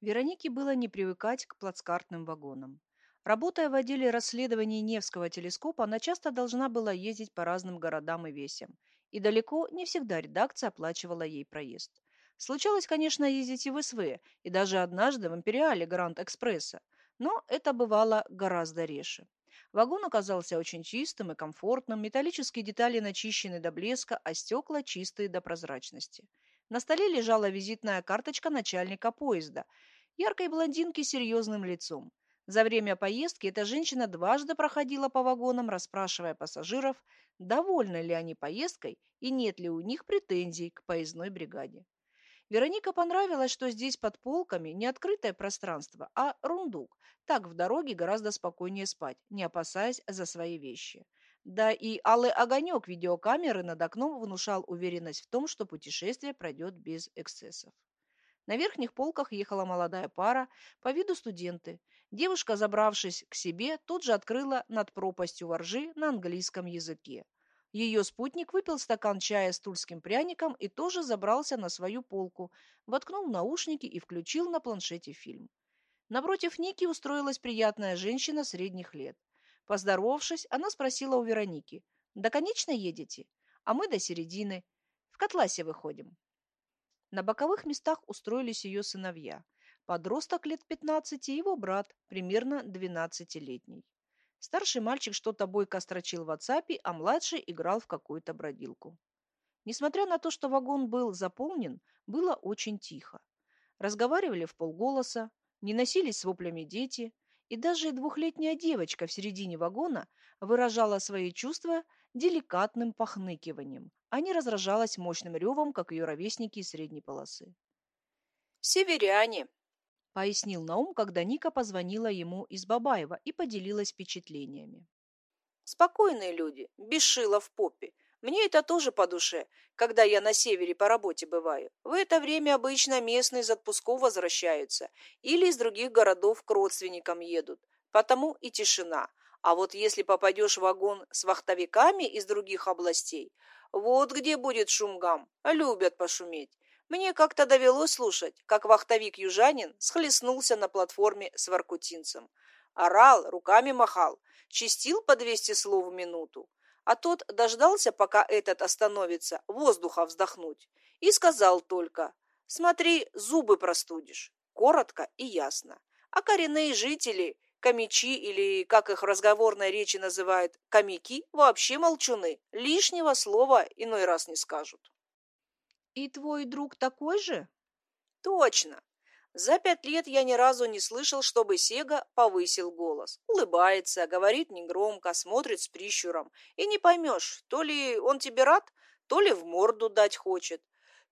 Веронике было не привыкать к плацкартным вагонам. Работая в отделе расследований Невского телескопа, она часто должна была ездить по разным городам и весям. И далеко не всегда редакция оплачивала ей проезд. Случалось, конечно, ездить и в СВ, и даже однажды в Империале Гранд-экспресса, но это бывало гораздо реже. Вагон оказался очень чистым и комфортным, металлические детали начищены до блеска, а стекла чистые до прозрачности. На столе лежала визитная карточка начальника поезда, яркой блондинки с серьезным лицом. За время поездки эта женщина дважды проходила по вагонам, расспрашивая пассажиров, довольны ли они поездкой и нет ли у них претензий к поездной бригаде. Вероника понравилось, что здесь под полками не открытое пространство, а рундук. Так в дороге гораздо спокойнее спать, не опасаясь за свои вещи. Да и алый огонек видеокамеры над окном внушал уверенность в том, что путешествие пройдет без эксцессов. На верхних полках ехала молодая пара, по виду студенты. Девушка, забравшись к себе, тут же открыла над пропастью воржи на английском языке. Ее спутник выпил стакан чая с тульским пряником и тоже забрался на свою полку, воткнул наушники и включил на планшете фильм. Напротив Ники устроилась приятная женщина средних лет. Поздоровавшись, она спросила у Вероники. «До конечной едете? А мы до середины. В котласе выходим». На боковых местах устроились ее сыновья. Подросток лет 15 и его брат, примерно 12-летний. Старший мальчик что-то бойко строчил в WhatsApp, а младший играл в какую-то бродилку. Несмотря на то, что вагон был заполнен, было очень тихо. Разговаривали в полголоса, не носились с воплями дети, и даже двухлетняя девочка в середине вагона выражала свои чувства деликатным похныкиванием, а не разражалась мощным ревом, как ее ровесники из средней полосы. «Северяне», пояснил Наум, когда Ника позвонила ему из Бабаева и поделилась впечатлениями. Спокойные люди, без шила в попе. Мне это тоже по душе, когда я на севере по работе бываю. В это время обычно местные из отпусков возвращаются или из других городов к родственникам едут. Потому и тишина. А вот если попадешь в вагон с вахтовиками из других областей, вот где будет шумгам. Любят пошуметь. Мне как-то довелось слушать, как вахтовик-южанин схлестнулся на платформе с воркутинцем. Орал, руками махал, чистил по двести слов в минуту. А тот дождался, пока этот остановится, воздуха вздохнуть, и сказал только «Смотри, зубы простудишь». Коротко и ясно. А коренные жители, комичи или, как их в разговорной речи называют, комики, вообще молчуны, лишнего слова иной раз не скажут. И твой друг такой же? Точно. За пять лет я ни разу не слышал, чтобы Сега повысил голос. Улыбается, говорит негромко, смотрит с прищуром. И не поймешь, то ли он тебе рад, то ли в морду дать хочет.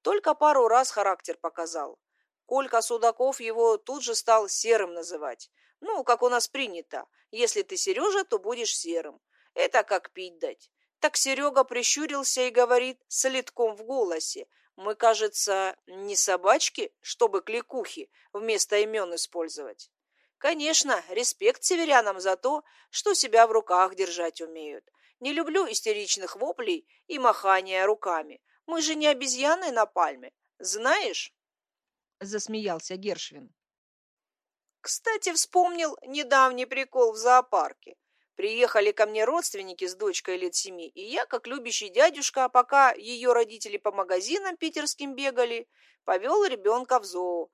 Только пару раз характер показал. Колька Судаков его тут же стал серым называть. Ну, как у нас принято. Если ты Сережа, то будешь серым. Это как пить дать. Так Серега прищурился и говорит с литком в голосе. Мы, кажется, не собачки, чтобы кликухи вместо имен использовать. Конечно, респект северянам за то, что себя в руках держать умеют. Не люблю истеричных воплей и махания руками. Мы же не обезьяны на пальме, знаешь? Засмеялся Гершвин. Кстати, вспомнил недавний прикол в зоопарке. Приехали ко мне родственники с дочкой лет семи, и я, как любящий дядюшка, пока ее родители по магазинам питерским бегали, повел ребенка в зоо.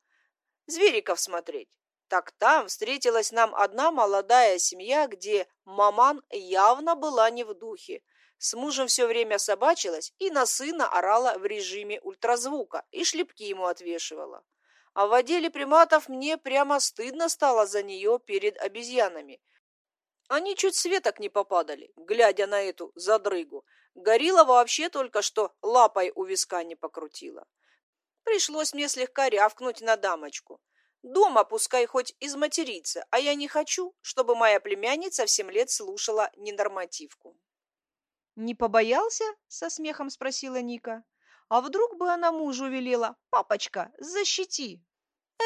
Звериков смотреть. Так там встретилась нам одна молодая семья, где маман явно была не в духе. С мужем все время собачилась и на сына орала в режиме ультразвука и шлепки ему отвешивала. А в отделе приматов мне прямо стыдно стало за нее перед обезьянами. Они чуть светок не попадали, глядя на эту задрыгу. Горилла вообще только что лапой у виска не покрутила. Пришлось мне слегка рявкнуть на дамочку. Дома пускай хоть изматериться, а я не хочу, чтобы моя племянница в семь лет слушала ненормативку. «Не побоялся?» — со смехом спросила Ника. «А вдруг бы она мужу велела? Папочка, защити!»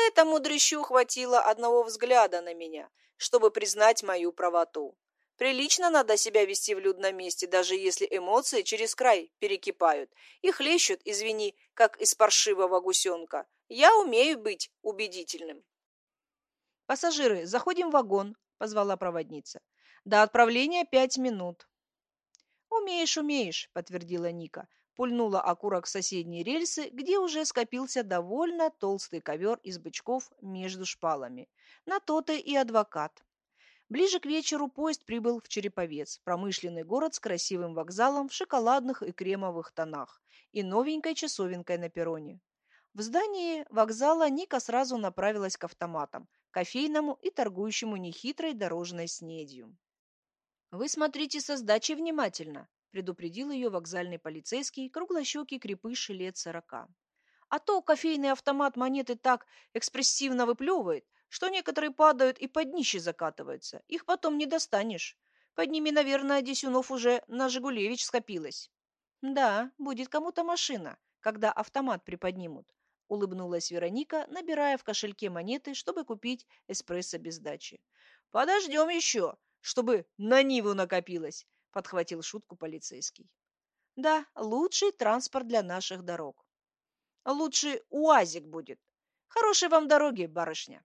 Этому дрыщу хватило одного взгляда на меня — чтобы признать мою правоту. Прилично надо себя вести в людном месте, даже если эмоции через край перекипают и хлещут, извини, как из паршивого гусенка. Я умею быть убедительным. «Пассажиры, заходим в вагон», — позвала проводница. «До отправления пять минут». «Умеешь, умеешь», — подтвердила Ника. Пульнула окурок в соседние рельсы, где уже скопился довольно толстый ковер из бычков между шпалами. На то-то и адвокат. Ближе к вечеру поезд прибыл в Череповец, промышленный город с красивым вокзалом в шоколадных и кремовых тонах и новенькой часовенкой на перроне. В здании вокзала Ника сразу направилась к автоматам, кофейному и торгующему нехитрой дорожной снедью. «Вы смотрите со сдачей внимательно», – предупредил ее вокзальный полицейский, круглощекий крепыш лет сорока. «А то кофейный автомат монеты так экспрессивно выплевывает, что некоторые падают и под днище закатываются. Их потом не достанешь. Под ними, наверное, Десюнов уже на Жигулевич скопилось. Да, будет кому-то машина, когда автомат приподнимут. Улыбнулась Вероника, набирая в кошельке монеты, чтобы купить эспрессо без дачи. Подождем еще, чтобы на Ниву накопилось, подхватил шутку полицейский. Да, лучший транспорт для наших дорог. Лучший УАЗик будет. Хорошей вам дороги, барышня.